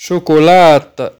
Cioccolata.